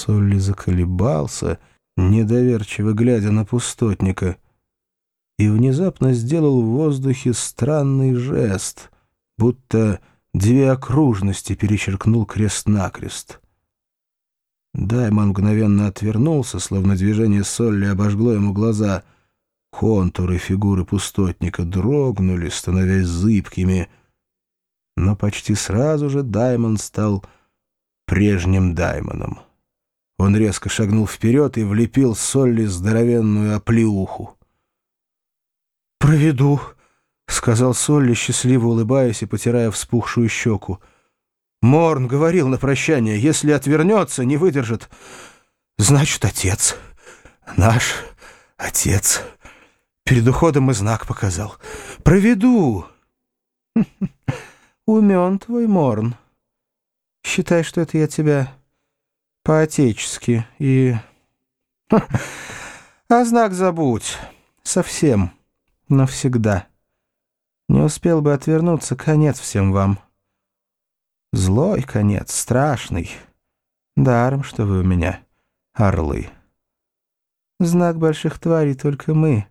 Солли заколебался, недоверчиво глядя на пустотника, и внезапно сделал в воздухе странный жест, будто две окружности перечеркнул крест-накрест. Даймон мгновенно отвернулся, словно движение Солли обожгло ему глаза. Контуры фигуры пустотника дрогнули, становясь зыбкими. Но почти сразу же Даймон стал прежним Даймоном. Он резко шагнул вперед и влепил Солли здоровенную оплеуху. «Проведу», — сказал Солли, счастливо улыбаясь и потирая вспухшую щеку. Морн говорил на прощание, если отвернется, не выдержит. Значит, отец. Наш отец. Перед уходом и знак показал. Проведу. Умен твой Морн. Считай, что это я тебя по-отечески и... А знак забудь. Совсем. Навсегда. Не успел бы отвернуться, конец всем вам. Злой конец, страшный. Даром, что вы у меня орлы. Знак больших тварей только мы,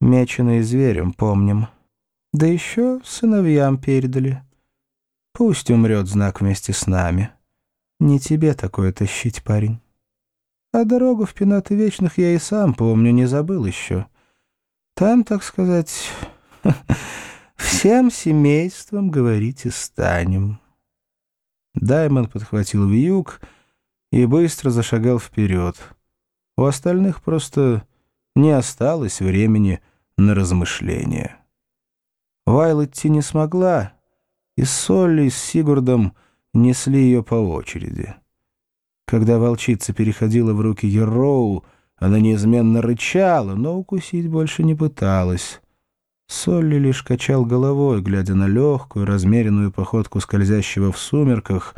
меченые зверем, помним. Да еще сыновьям передали. Пусть умрет знак вместе с нами. Не тебе такое тащить, парень. А дорогу в пенаты вечных я и сам помню, не забыл еще. Там, так сказать, всем семейством говорите станем». Даймон подхватил вьюг и быстро зашагал вперед. У остальных просто не осталось времени на размышления. Вайл идти не смогла, и Солли с Сигурдом несли ее по очереди. Когда волчица переходила в руки Ероу, она неизменно рычала, но укусить больше не пыталась. Солли лишь качал головой, глядя на легкую, размеренную походку скользящего в сумерках,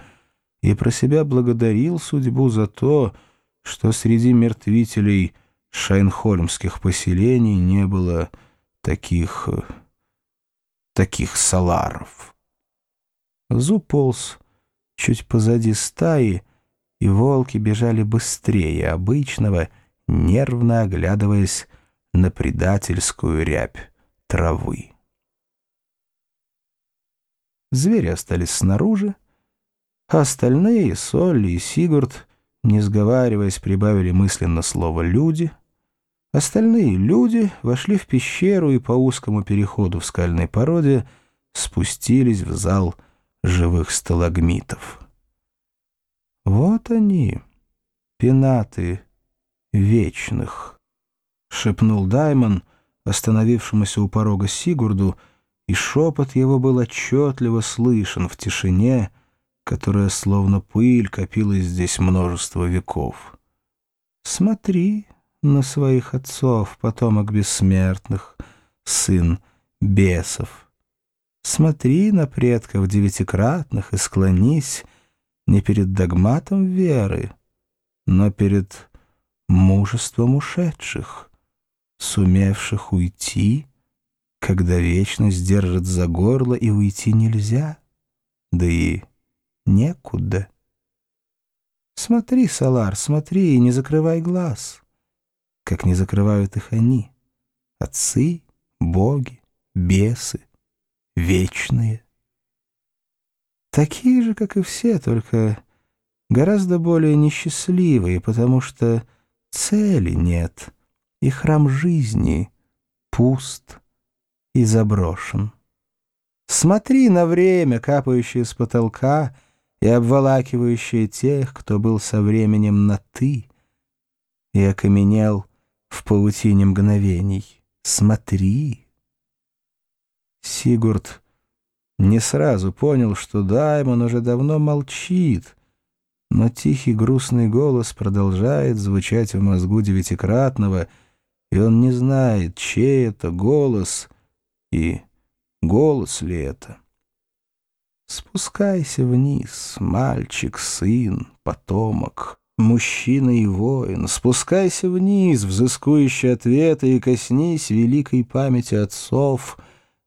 и про себя благодарил судьбу за то, что среди мертвителей шайнхольмских поселений не было таких... таких саларов. Зу полз чуть позади стаи, и волки бежали быстрее обычного, нервно оглядываясь на предательскую рябь травы. Звери остались снаружи, а остальные, Солли и Сигурд, не сговариваясь, прибавили мысленно слово «люди». Остальные люди вошли в пещеру и по узкому переходу в скальной породе спустились в зал живых сталагмитов. «Вот они, пенаты вечных», — шепнул Даймон, остановившемуся у порога Сигурду, и шепот его был отчетливо слышен в тишине, которая словно пыль копилась здесь множество веков. «Смотри на своих отцов, потомок бессмертных, сын бесов. Смотри на предков девятикратных и склонись не перед догматом веры, но перед мужеством ушедших» сумевших уйти, когда вечность держит за горло, и уйти нельзя, да и некуда. Смотри, Салар, смотри, и не закрывай глаз, как не закрывают их они, отцы, боги, бесы, вечные. Такие же, как и все, только гораздо более несчастливые, потому что цели нет — и храм жизни пуст и заброшен. Смотри на время, капающее с потолка и обволакивающее тех, кто был со временем на «ты» и окаменел в паутине мгновений. Смотри. Сигурд не сразу понял, что Даймон уже давно молчит, но тихий грустный голос продолжает звучать в мозгу девятикратного — и он не знает, чей это голос и голос ли это. Спускайся вниз, мальчик, сын, потомок, мужчина и воин, спускайся вниз, взыскующий ответы, и коснись великой памяти отцов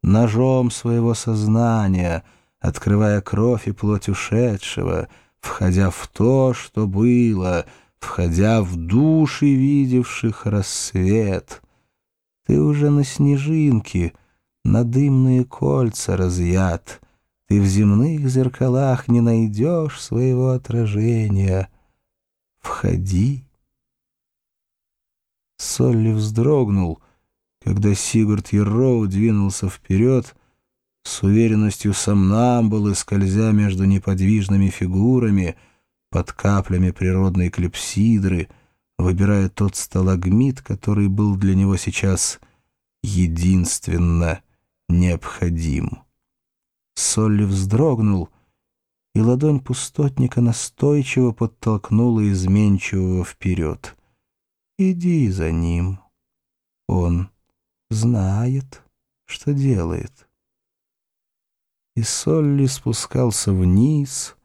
ножом своего сознания, открывая кровь и плоть ушедшего, входя в то, что было — входя в души видевших рассвет. Ты уже на снежинке, на дымные кольца разъят, Ты в земных зеркалах не найдешь своего отражения. Входи. Солли вздрогнул, когда Сигурд Ероу двинулся вперед, с уверенностью сомнамбулы, скользя между неподвижными фигурами, под каплями природной клепсидры, выбирая тот сталагмит, который был для него сейчас единственно необходим. Солли вздрогнул, и ладонь пустотника настойчиво подтолкнула изменчивого вперед. «Иди за ним. Он знает, что делает» и Солли спускался вниз,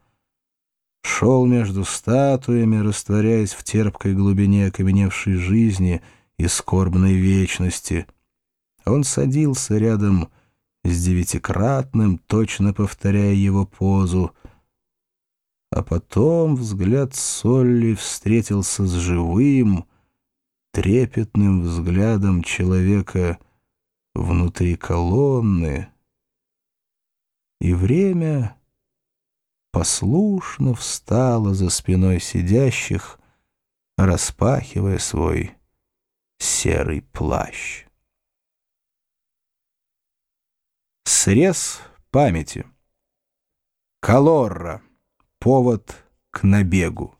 шел между статуями, растворяясь в терпкой глубине окаменевшей жизни и скорбной вечности. Он садился рядом с девятикратным, точно повторяя его позу, а потом взгляд Солли встретился с живым, трепетным взглядом человека внутри колонны, и время послушно встало за спиной сидящих, распахивая свой серый плащ. Срез памяти. Калорра. Повод к набегу.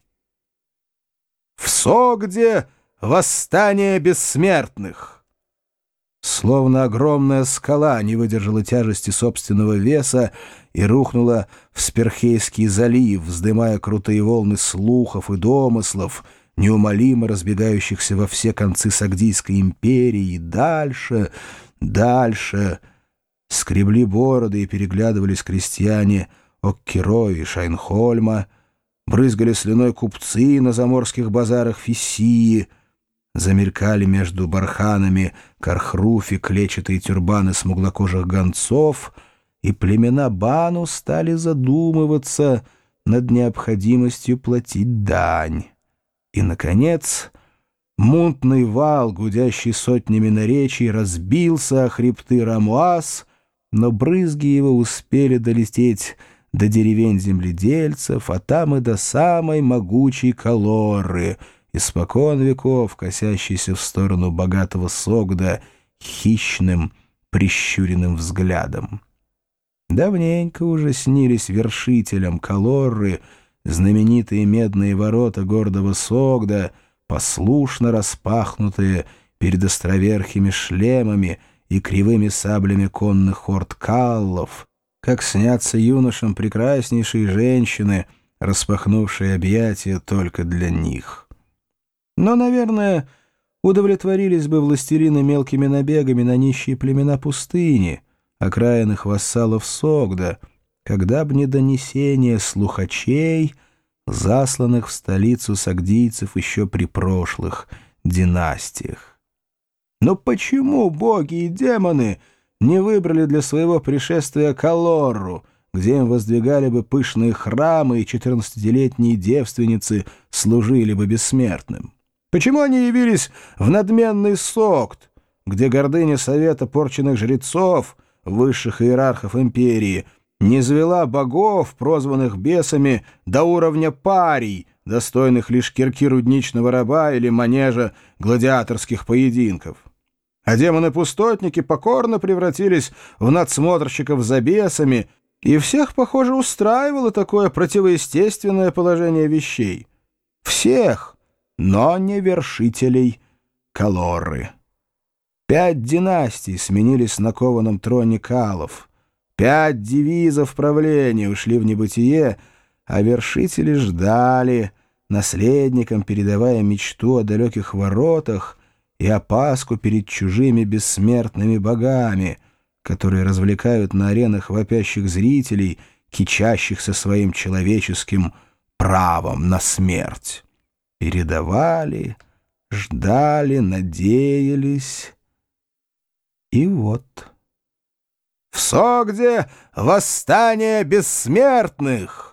В Согде восстание бессмертных. Словно огромная скала не выдержала тяжести собственного веса и рухнула в Сперхейский залив, вздымая крутые волны слухов и домыслов, неумолимо разбегающихся во все концы Сагдийской империи, и дальше, дальше. Скребли бороды и переглядывались крестьяне Оккеро и Шайнхольма, брызгали слюной купцы на заморских базарах Фессии — Замелькали между барханами кархруфи клетчатые тюрбаны смуглокожих гонцов, и племена Бану стали задумываться над необходимостью платить дань. И, наконец, мутный вал, гудящий сотнями наречий, разбился о хребты Рамуаз, но брызги его успели долететь до деревень земледельцев, а там и до самой могучей Калоры — испокон веков, косящийся в сторону богатого Согда хищным, прищуренным взглядом. Давненько уже снились вершителям Калорры знаменитые медные ворота гордого Согда, послушно распахнутые перед островерхими шлемами и кривыми саблями конных хорд каллов, как снятся юношам прекраснейшие женщины, распахнувшие объятия только для них. Но, наверное, удовлетворились бы властелины мелкими набегами на нищие племена пустыни, окраинных вассалов Согда, когда б не донесение слухачей, засланных в столицу сагдийцев еще при прошлых династиях. Но почему боги и демоны не выбрали для своего пришествия Калорру, где им воздвигали бы пышные храмы и четырнадцатилетние девственницы служили бы бессмертным? Почему они явились в надменный Сокт, где гордыня совета порченных жрецов, высших иерархов империи, не звела богов, прозванных бесами, до уровня парий, достойных лишь кирки рудничного раба или манежа гладиаторских поединков? А демоны-пустотники покорно превратились в надсмотрщиков за бесами, и всех, похоже, устраивало такое противоестественное положение вещей. Всех! Но не вершителей Калоры. Пять династий сменились на кованом троне Калов, пять девизов правления ушли в небытие, а вершители ждали, наследникам передавая мечту о далеких воротах и опаску перед чужими бессмертными богами, которые развлекают на аренах вопящих зрителей, кичащихся своим человеческим правом на смерть передавали, ждали, надеялись. И вот... В Согде восстание бессмертных!